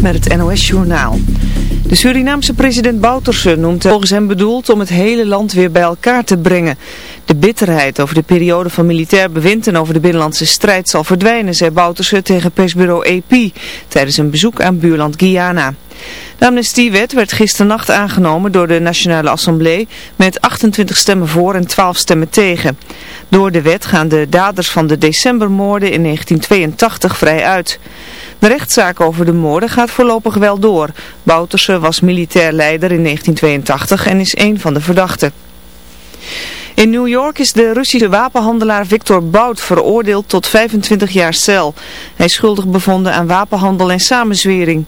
Met het NOS-journaal. De Surinaamse president Bouterse noemt het volgens hem bedoeld om het hele land weer bij elkaar te brengen. De bitterheid over de periode van militair bewind en over de binnenlandse strijd zal verdwijnen, zei Bouterse tegen persbureau AP tijdens een bezoek aan buurland Guyana. De amnestiewet werd gisternacht aangenomen door de Nationale Assemblée met 28 stemmen voor en 12 stemmen tegen. Door de wet gaan de daders van de decembermoorden in 1982 vrij uit. De rechtszaak over de moorden gaat voorlopig wel door. Bouterse was militair leider in 1982 en is een van de verdachten. In New York is de Russische wapenhandelaar Victor Bout veroordeeld tot 25 jaar cel. Hij is schuldig bevonden aan wapenhandel en samenzwering.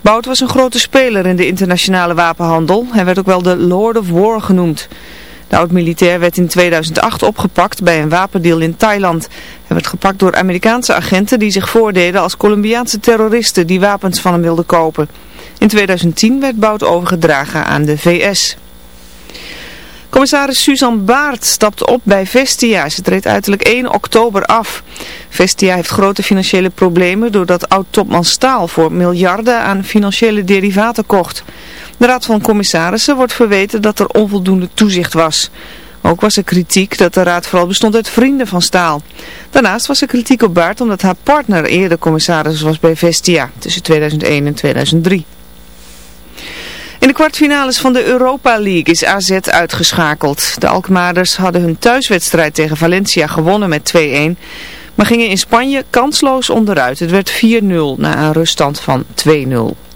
Bout was een grote speler in de internationale wapenhandel. Hij werd ook wel de Lord of War genoemd. De oud-militair werd in 2008 opgepakt bij een wapendeal in Thailand. Hij werd gepakt door Amerikaanse agenten die zich voordeden als Colombiaanse terroristen die wapens van hem wilden kopen. In 2010 werd Bout overgedragen aan de VS. Commissaris Suzanne Baart stapt op bij Vestia. Ze treedt uiterlijk 1 oktober af. Vestia heeft grote financiële problemen doordat oud-topman Staal voor miljarden aan financiële derivaten kocht. De Raad van Commissarissen wordt verweten dat er onvoldoende toezicht was. Ook was er kritiek dat de raad vooral bestond uit vrienden van Staal. Daarnaast was er kritiek op Baart omdat haar partner eerder commissaris was bij Vestia tussen 2001 en 2003. In de kwartfinales van de Europa League is AZ uitgeschakeld. De Alkmaarders hadden hun thuiswedstrijd tegen Valencia gewonnen met 2-1, maar gingen in Spanje kansloos onderuit. Het werd 4-0 na een ruststand van 2-0.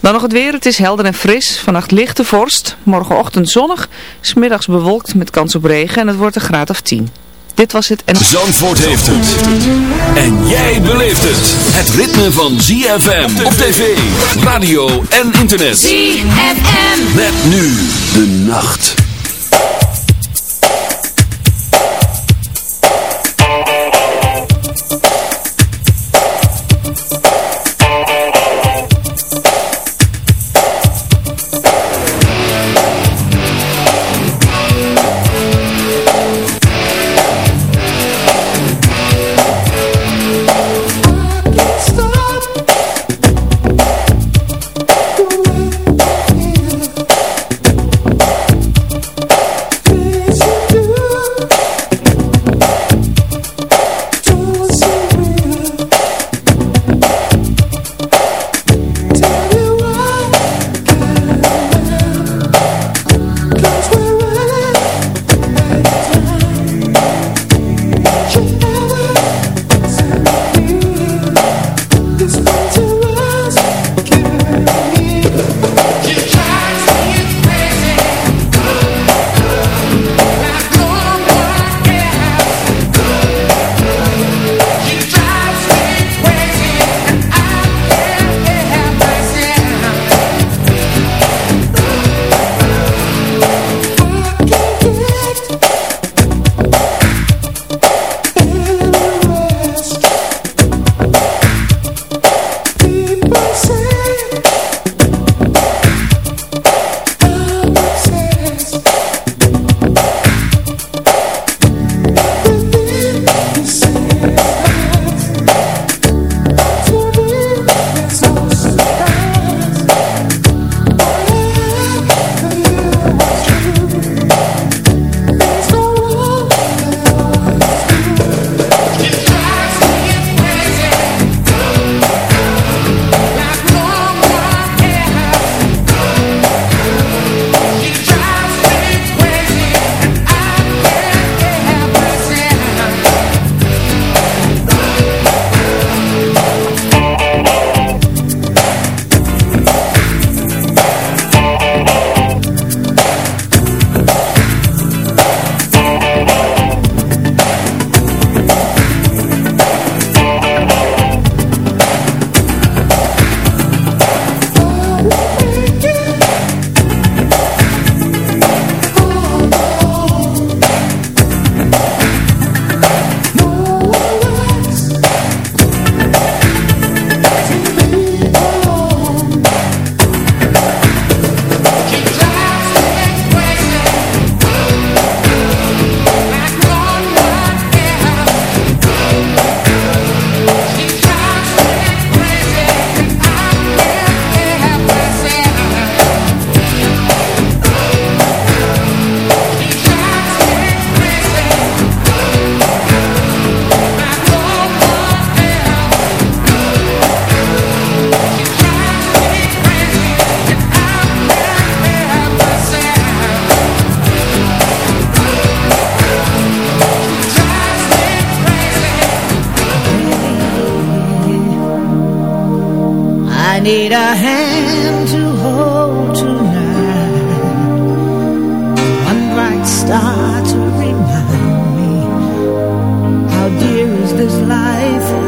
Dan nog het weer. Het is helder en fris. Vannacht lichte vorst. Morgenochtend zonnig. Smiddags bewolkt met kans op regen. En het wordt een graad of 10. Dit was het. En... Zandvoort heeft het. En jij beleeft het. Het ritme van ZFM op tv, radio en internet. ZFM. Met nu de nacht. heart to remind me how dear is this life.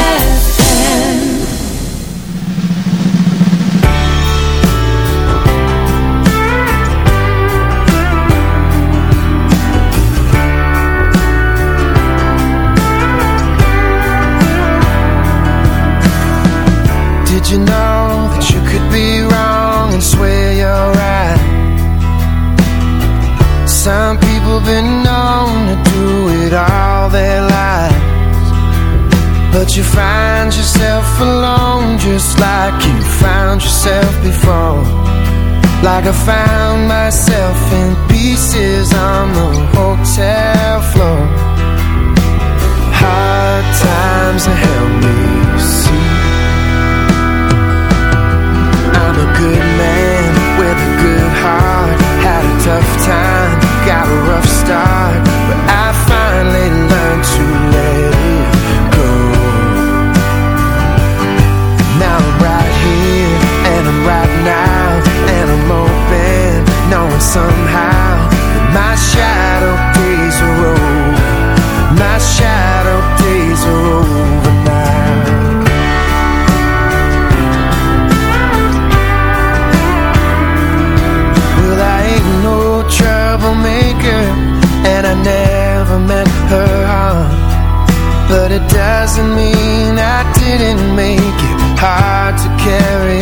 doesn't mean I didn't make it. Hard to carry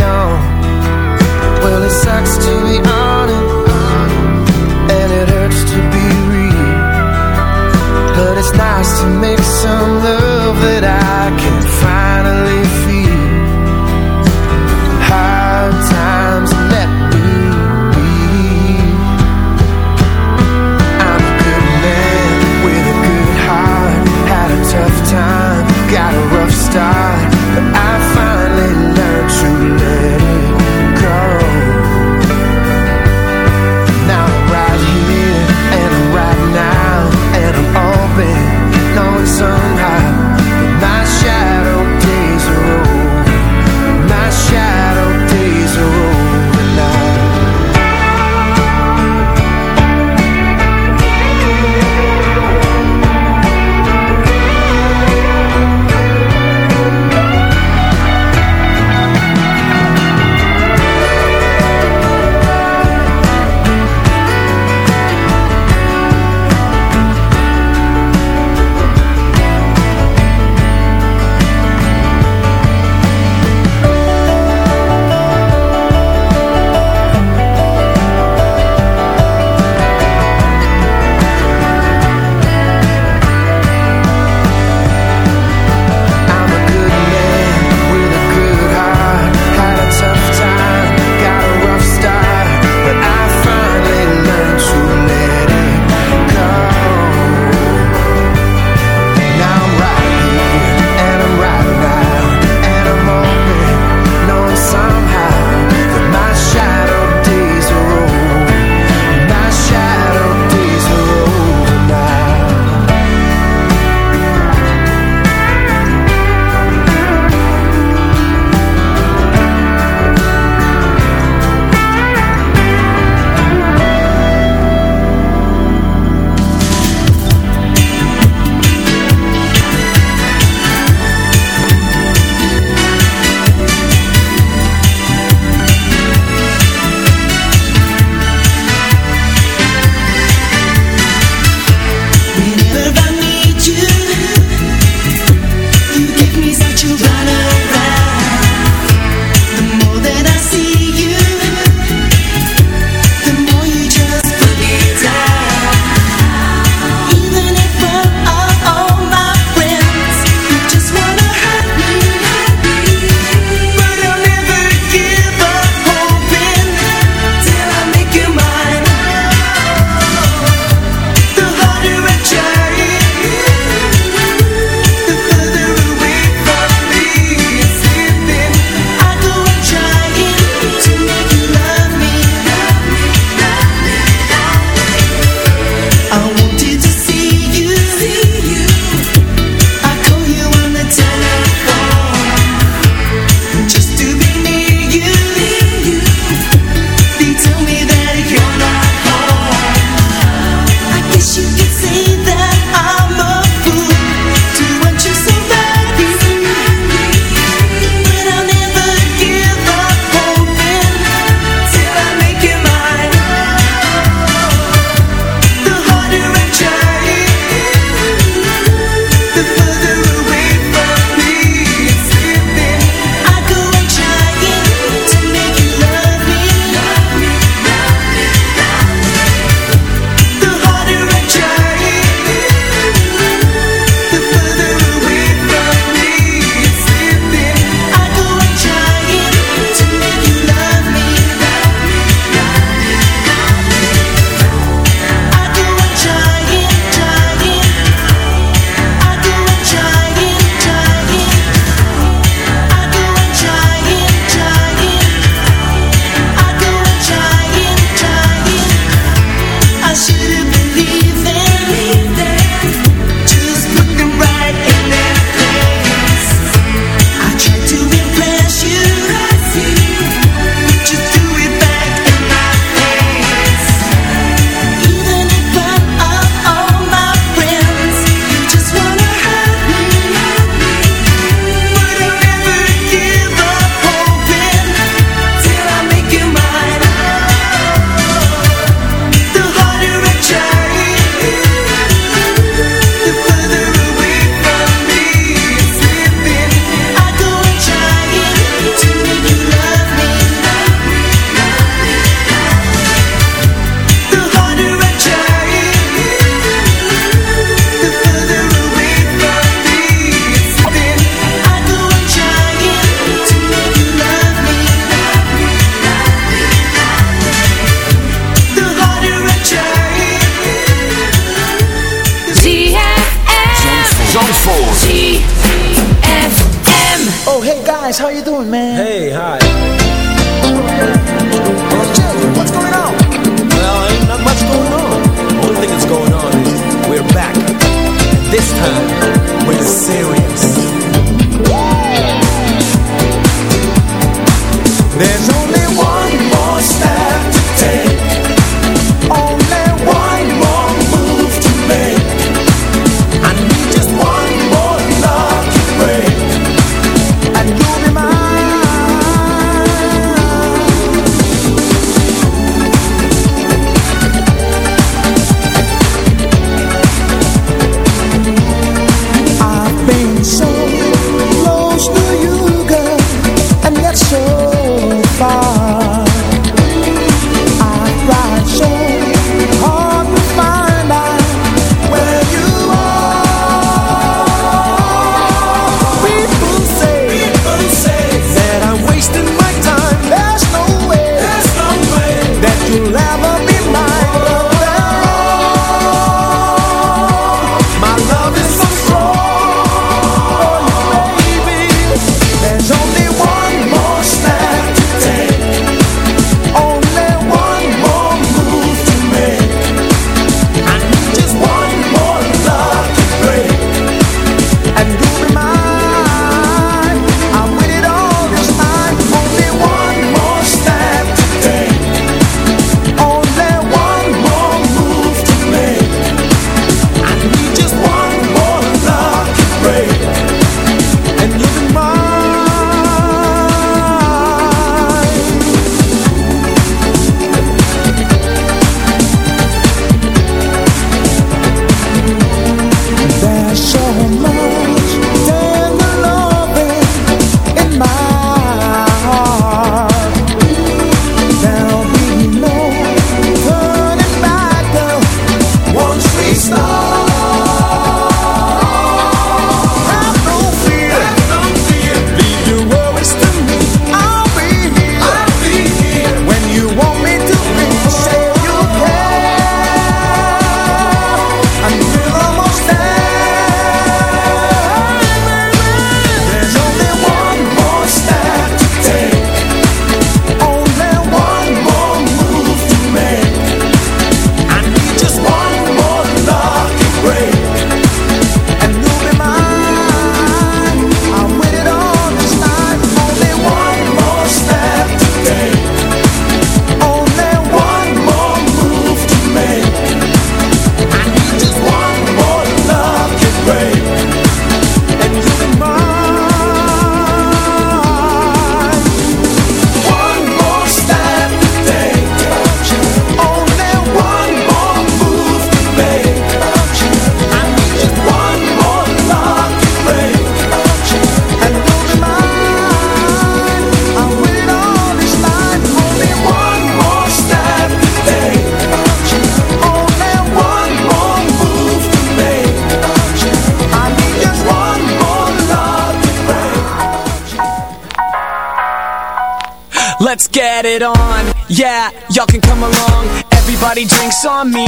it on. Yeah, y'all can come along. Everybody drinks on me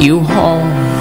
you home.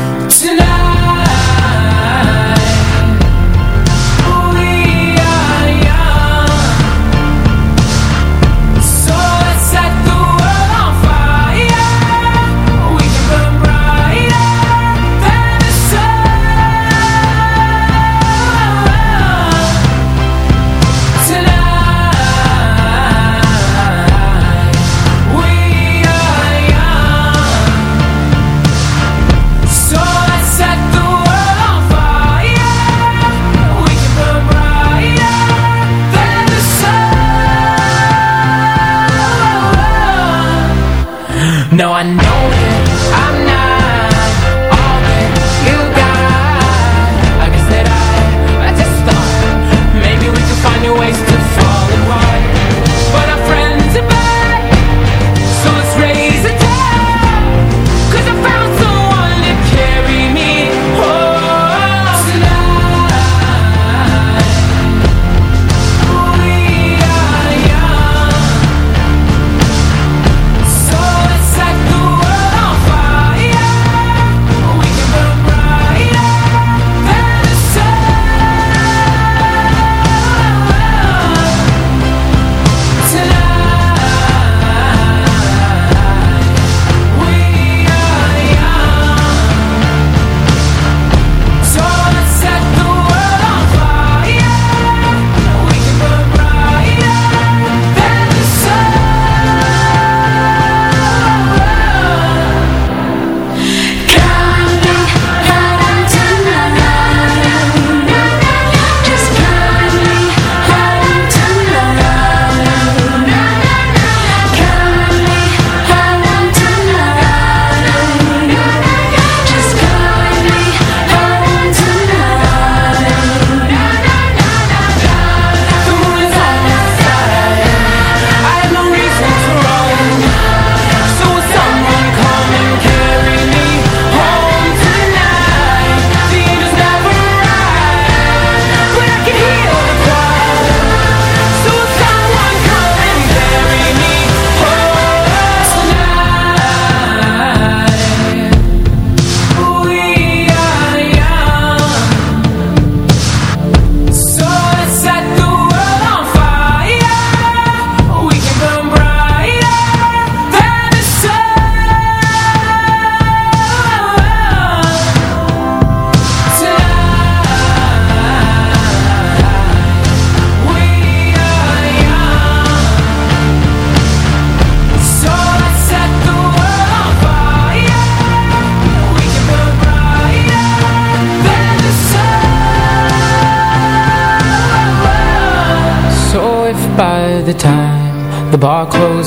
No, I.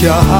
que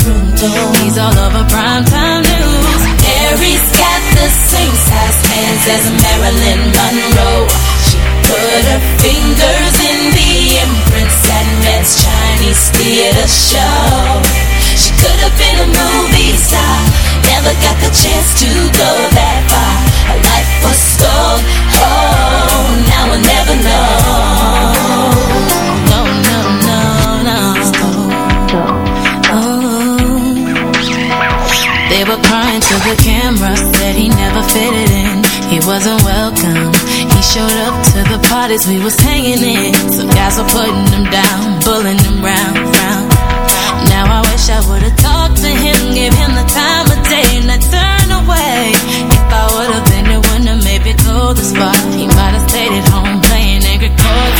He's all over primetime news. Mary's got the same size hands as Marilyn Monroe. She put her fingers in the imprints at Mann's Chinese theater show. She could have been a movie star, never got the chance to go that far. Life was stole. Oh, now we'll never know. To the camera, said he never fitted in. He wasn't welcome. He showed up to the parties we was hanging in. Some guys were putting him down, bullying him round, round. Now I wish I would've talked to him, gave him the time of day, and I turned away. If I would've been there when I maybe go the spot, he might have stayed at home playing angry chords